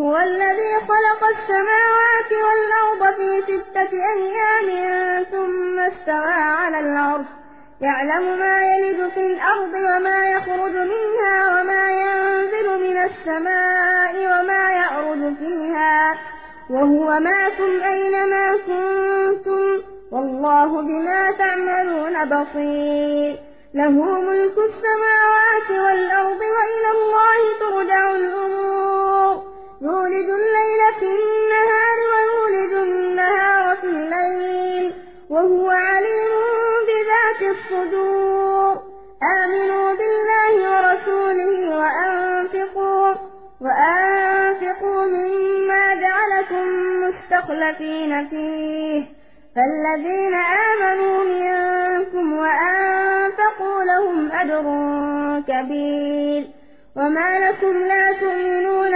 هو الذي خلق السماوات والأرض في ستة أيام ثم استوى على العرش. يعلم ما يلد في الأرض وما يخرج منها وما ينزل من السماء وما يعرج فيها. وهو معكم أينما كنتم. والله بما تعملون بصير. له ملك السماوات والأرض وإلى الله ترجع الأمور. يولد الليل في النهار ويولد النهار في الليل وهو عليم بذات الصدور. آمنوا بالله ورسوله وأنفقوا وأنفقوا مما جعلكم مستخلفين فيه. فالذين آمنوا منكم وأنفقوا لهم أجر كبير. وما لكم لا تؤمنون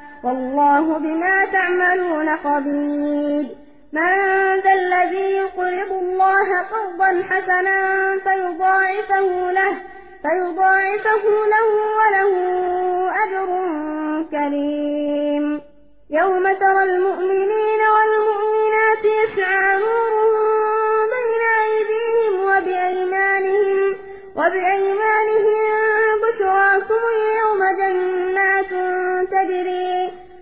والله بما تعملون خبير. من ذا الذي يقرض الله قرضا حسنا فيضاعفه له فيضاعفه له وله أجر كريم. يوم ترى المؤمنين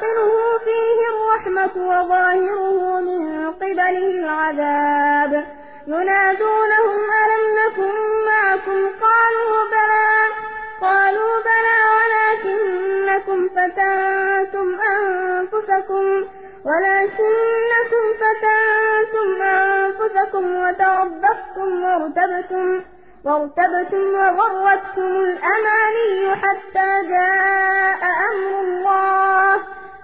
باطنه فيه الرحمة وظاهره من قبله العذاب. ينادونهم ألم نكن معكم؟ قالوا بلى. قالوا بلى ولكنكم فتنتم أنفسكم. ولكنكم فتنتم أنفسكم وتربصتم وارتبتم وارتبتم وغرتكم الأماني حتى جاء أمر الله.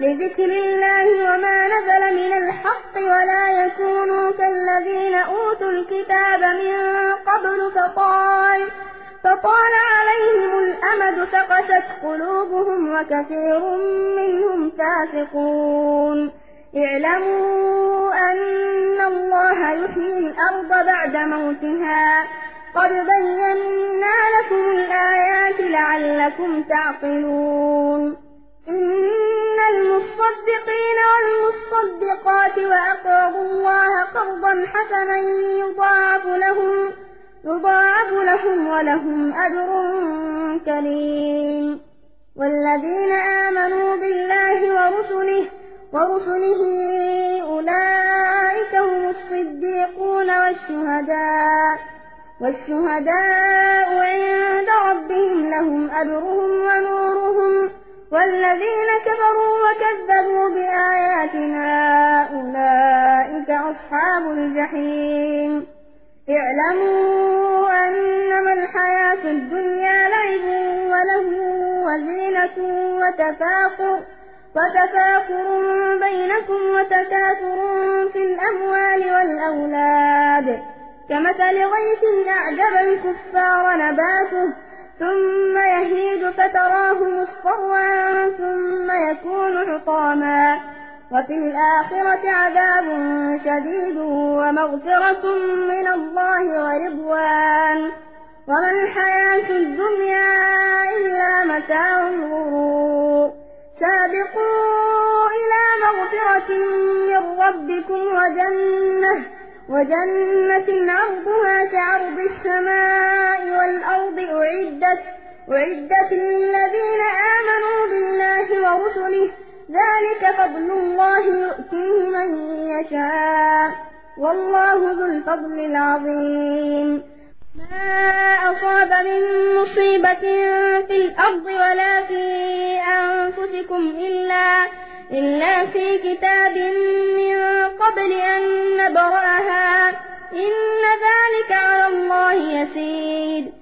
لذكر الله وما نزل من الحق ولا يكونوا كالذين أوتوا الكتاب من قبل فطال فطال عليهم الأمد فقست قلوبهم وكثير منهم فاسقون. اعلموا أن الله يحيي الأرض بعد موتها. قد بينا لكم الآيات لعلكم تعقلون. المصدقين والمصدقات وأقرضوا الله قرضا حسنا يضاعف لهم يضاعف لهم ولهم أجر كريم. والذين آمنوا بالله ورسله ورسله أولئك هم الصديقون والشهداء والشهداء عند ربهم لهم أجرهم ونورهم. والذين كفروا وكذبوا بآياتنا أولئك أصحاب الجحيم. اعلموا أنما الحياة الدنيا لعب وله وزينة وتفاقر وتفاقر بينكم وتكاثر في الأموال والأولاد. كمثل غيث أعجب الكفار نباته ثم فتراه مصفرا ثم يكون حطاما وفي الآخرة عذاب شديد ومغفرة من الله ورضوان. وما الحياة الدنيا إلا متاع الغرور. سابقوا إلى مغفرة من ربكم وجنة وجنة عرضها كعرض السماء والأرض أعدت أعدت للذين آمنوا بالله ورسله ذلك فضل الله يؤتيه من يشاء والله ذو الفضل العظيم ما أصاب من مصيبة في الأرض ولا في أنفسكم إلا إلا في كتاب من قبل أن نبرأها إن ذلك على الله يسير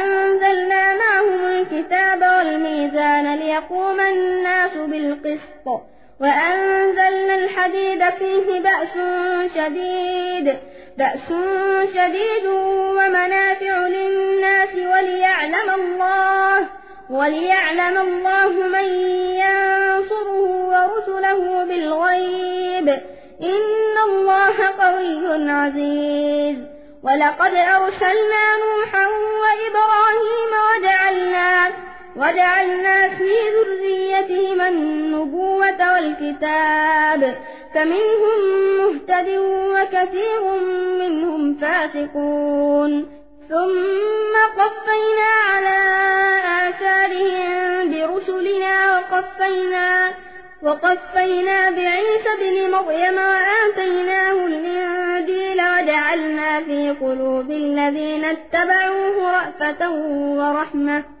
ليقوم الناس بالقسط. وأنزلنا الحديد فيه بأس شديد. بأس شديد ومنافع للناس وليعلم الله وليعلم الله من ينصره ورسله بالغيب. إن الله قوي عزيز. ولقد أرسلنا نوحا وإبراهيم وجعلنا في ذريتهما النبوة والكتاب فمنهم مهتد وكثير منهم فاسقون. ثم قفينا على آثارهم برسلنا وقفينا وقفينا بعيسى بن مريم وآتيناه الإنجيل وجعلنا في قلوب الذين اتبعوه رأفة ورحمة.